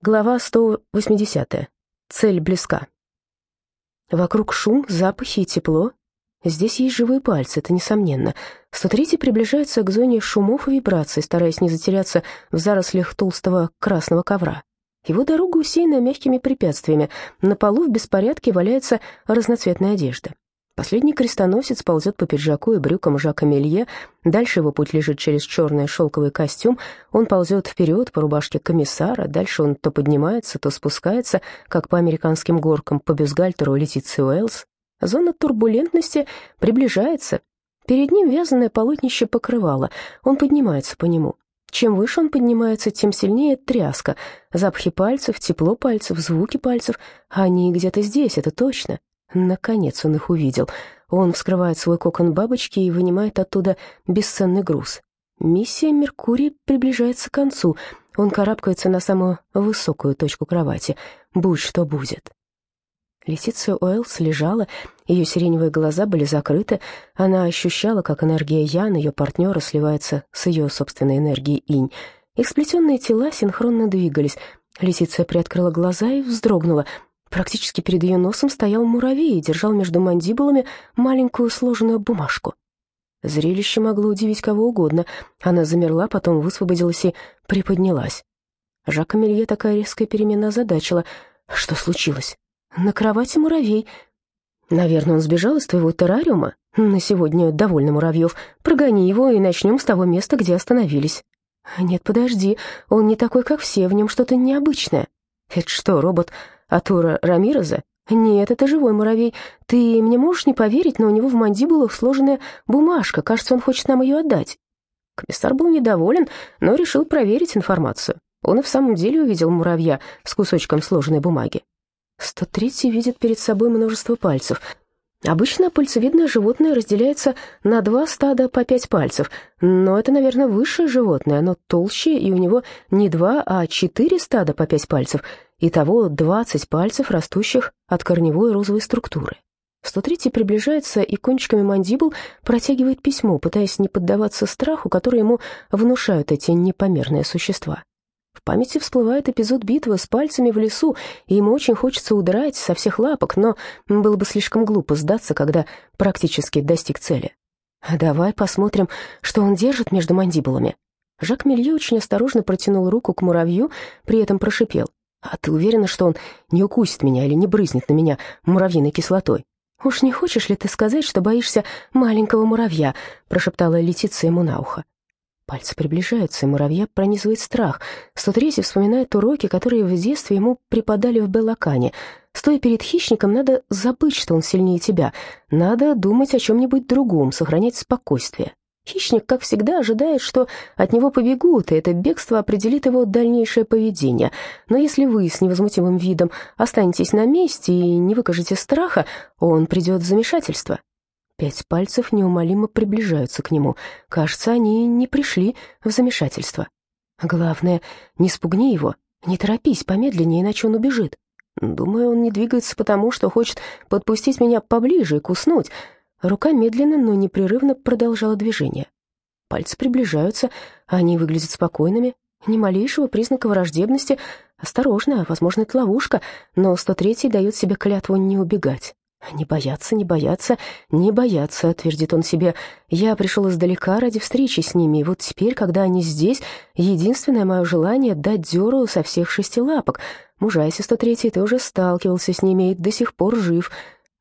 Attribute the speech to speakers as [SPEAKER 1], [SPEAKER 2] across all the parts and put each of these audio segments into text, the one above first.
[SPEAKER 1] Глава 180. Цель близка. Вокруг шум, запахи и тепло. Здесь есть живые пальцы, это несомненно. 103 приближается к зоне шумов и вибраций, стараясь не затеряться в зарослях толстого красного ковра. Его дорога усеяна мягкими препятствиями. На полу в беспорядке валяется разноцветная одежда. Последний крестоносец ползет по пиджаку и брюкам Жака Мелье, дальше его путь лежит через черный шелковый костюм, он ползет вперед по рубашке комиссара, дальше он то поднимается, то спускается, как по американским горкам, по бюстгальтеру Летиции Уэллс. Зона турбулентности приближается. Перед ним вязаное полотнище покрывало, он поднимается по нему. Чем выше он поднимается, тем сильнее тряска. Запахи пальцев, тепло пальцев, звуки пальцев. Они где-то здесь, это точно. Наконец он их увидел. Он вскрывает свой кокон бабочки и вынимает оттуда бесценный груз. Миссия Меркурий приближается к концу. Он карабкается на самую высокую точку кровати. Будь что будет. Летиция Уэллс лежала, ее сиреневые глаза были закрыты. Она ощущала, как энергия Ян, ее партнера, сливается с ее собственной энергией Инь. Их сплетенные тела синхронно двигались. Летиция приоткрыла глаза и вздрогнула — Практически перед ее носом стоял муравей и держал между мандибулами маленькую сложенную бумажку. Зрелище могло удивить кого угодно. Она замерла, потом высвободилась и приподнялась. Жака Мелье такая резкая перемена озадачила. Что случилось? На кровати муравей. Наверное, он сбежал из твоего террариума. На сегодня довольно муравьев. Прогони его и начнем с того места, где остановились. Нет, подожди, он не такой, как все, в нем что-то необычное. Это что, робот Атура Рамиреза? Нет, это живой муравей. Ты мне можешь не поверить, но у него в мандибулах сложенная бумажка. Кажется, он хочет нам ее отдать. Комиссар был недоволен, но решил проверить информацию. Он и в самом деле увидел муравья с кусочком сложенной бумаги. 103 видит перед собой множество пальцев. Обычно пальцевидное животное разделяется на два стада по пять пальцев, но это, наверное, высшее животное, оно толще, и у него не два, а четыре стада по пять пальцев — Итого 20 пальцев, растущих от корневой розовой структуры. 103 приближается и кончиками мандибул протягивает письмо, пытаясь не поддаваться страху, который ему внушают эти непомерные существа. В памяти всплывает эпизод битвы с пальцами в лесу, и ему очень хочется удрать со всех лапок, но было бы слишком глупо сдаться, когда практически достиг цели. «Давай посмотрим, что он держит между мандибулами». Жак Мелье очень осторожно протянул руку к муравью, при этом прошипел. «А ты уверена, что он не укусит меня или не брызнет на меня муравьиной кислотой?» «Уж не хочешь ли ты сказать, что боишься маленького муравья?» прошептала Летиция ему на ухо. Пальцы приближаются, и муравья пронизывает страх. 103 вспоминает уроки, которые в детстве ему преподали в Белакане. Стоя перед хищником, надо забыть, что он сильнее тебя. Надо думать о чем-нибудь другом, сохранять спокойствие. Хищник, как всегда, ожидает, что от него побегут, и это бегство определит его дальнейшее поведение. Но если вы с невозмутимым видом останетесь на месте и не выкажете страха, он придет в замешательство. Пять пальцев неумолимо приближаются к нему. Кажется, они не пришли в замешательство. Главное, не спугни его, не торопись, помедленнее, иначе он убежит. Думаю, он не двигается потому, что хочет подпустить меня поближе и куснуть. Рука медленно, но непрерывно продолжала движение. Пальцы приближаются, они выглядят спокойными, ни малейшего признака враждебности. Осторожно, возможно, это ловушка, но 103-й дает себе клятву не убегать. «Не бояться, не бояться, не бояться», — твердит он себе. «Я пришел издалека ради встречи с ними, и вот теперь, когда они здесь, единственное мое желание — дать дёру со всех шести лапок. Мужайся, 103-й, ты уже сталкивался с ними и до сих пор жив.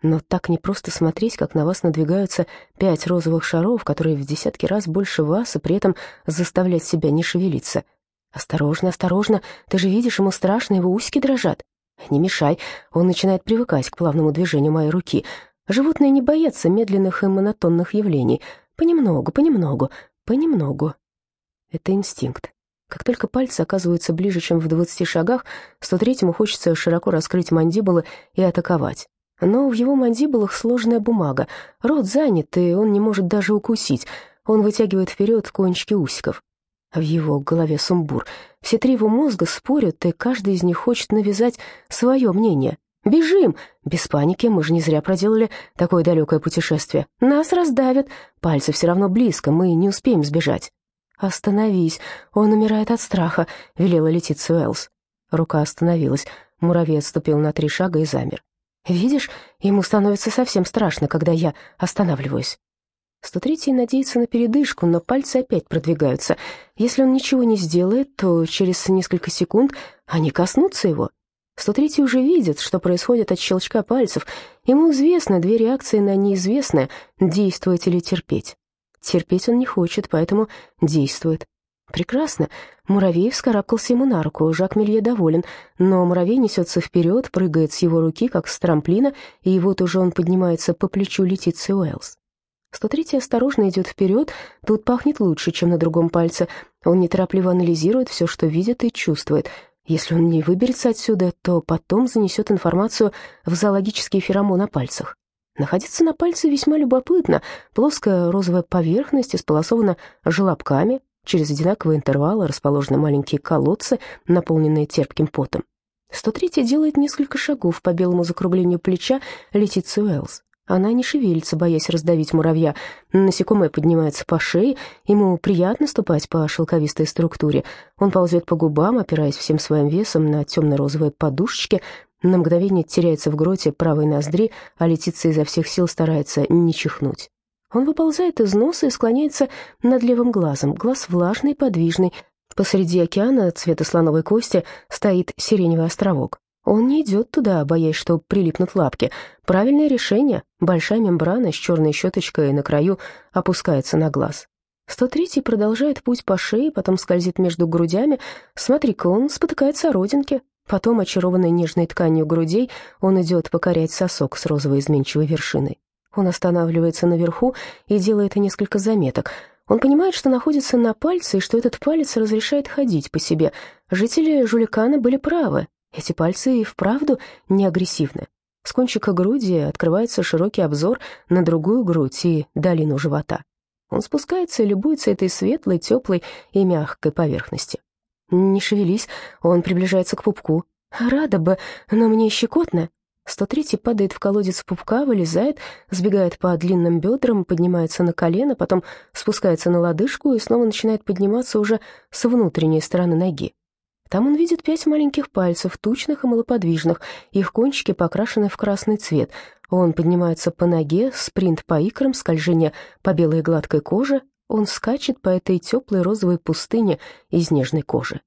[SPEAKER 1] Но так не просто смотреть, как на вас надвигаются пять розовых шаров, которые в десятки раз больше вас, и при этом заставлять себя не шевелиться. Осторожно, осторожно, ты же видишь, ему страшно, его усики дрожат. Не мешай, он начинает привыкать к плавному движению моей руки. Животные не боятся медленных и монотонных явлений. Понемногу, понемногу, понемногу. Это инстинкт. Как только пальцы оказываются ближе, чем в двадцати шагах, 103-му хочется широко раскрыть мандибулы и атаковать. Но в его мандибулах сложная бумага, рот занят, и он не может даже укусить. Он вытягивает вперед кончики усиков. В его голове сумбур. Все три его мозга спорят, и каждый из них хочет навязать свое мнение. «Бежим!» Без паники, мы же не зря проделали такое далекое путешествие. Нас раздавят. Пальцы все равно близко, мы не успеем сбежать. «Остановись, он умирает от страха», — велела Летиция Уэллс. Рука остановилась. Муравей отступил на три шага и замер. «Видишь, ему становится совсем страшно, когда я останавливаюсь». 103-й надеется на передышку, но пальцы опять продвигаются. Если он ничего не сделает, то через несколько секунд они коснутся его. 103-й уже видит, что происходит от щелчка пальцев. Ему известны две реакции на неизвестное — действовать или терпеть. Терпеть он не хочет, поэтому действует. Прекрасно. Муравей вскарабкался ему на руку. Жак Мелье доволен, но муравей несется вперед, прыгает с его руки, как с трамплина, и вот уже он поднимается по плечу Летиции Уэллс. 103 осторожно идет вперед, тут пахнет лучше, чем на другом пальце. Он неторопливо анализирует все, что видит и чувствует. Если он не выберется отсюда, то потом занесет информацию в зоологический феромон на пальцах. Находиться на пальце весьма любопытно. Плоская розовая поверхность исполосована желобками. Через одинаковые интервалы расположены маленькие колодцы, наполненные терпким потом. 103 делает несколько шагов по белому закруглению плеча Летиции Уэллс. Она не шевелится, боясь раздавить муравья. Насекомое поднимается по шее, ему приятно ступать по шелковистой структуре. Он ползет по губам, опираясь всем своим весом на темно-розовые подушечки. На мгновение теряется в гроте правой ноздри, а Летиция изо всех сил старается не чихнуть. Он выползает из носа и склоняется над левым глазом. Глаз влажный, подвижный. Посреди океана цвета слоновой кости стоит сиреневый островок. Он не идет туда, боясь, что прилипнут лапки. Правильное решение. Большая мембрана с черной щеточкой на краю опускается на глаз. 103-й продолжает путь по шее, потом скользит между грудями. Смотри-ка, он спотыкается о родинке. Потом, очарованный нежной тканью грудей, он идет покорять сосок с розовой изменчивой вершиной. Он останавливается наверху и делает несколько заметок. Он понимает, что находится на пальце и что этот палец разрешает ходить по себе. Жители Жуликана были правы. Эти пальцы и вправду не агрессивны. С кончика груди открывается широкий обзор на другую грудь и долину живота. Он спускается и любуется этой светлой, теплой и мягкой поверхности. Не шевелись, он приближается к пупку. Рада бы, но мне щекотно. 103 падает в колодец пупка, вылезает, сбегает по длинным бедрам, поднимается на колено, потом спускается на лодыжку и снова начинает подниматься уже с внутренней стороны ноги. Там он видит пять маленьких пальцев, тучных и малоподвижных, их кончики покрашены в красный цвет. Он поднимается по ноге, спринт по икрам, скольжение по белой гладкой коже. Он скачет по этой теплой розовой пустыне из нежной кожи.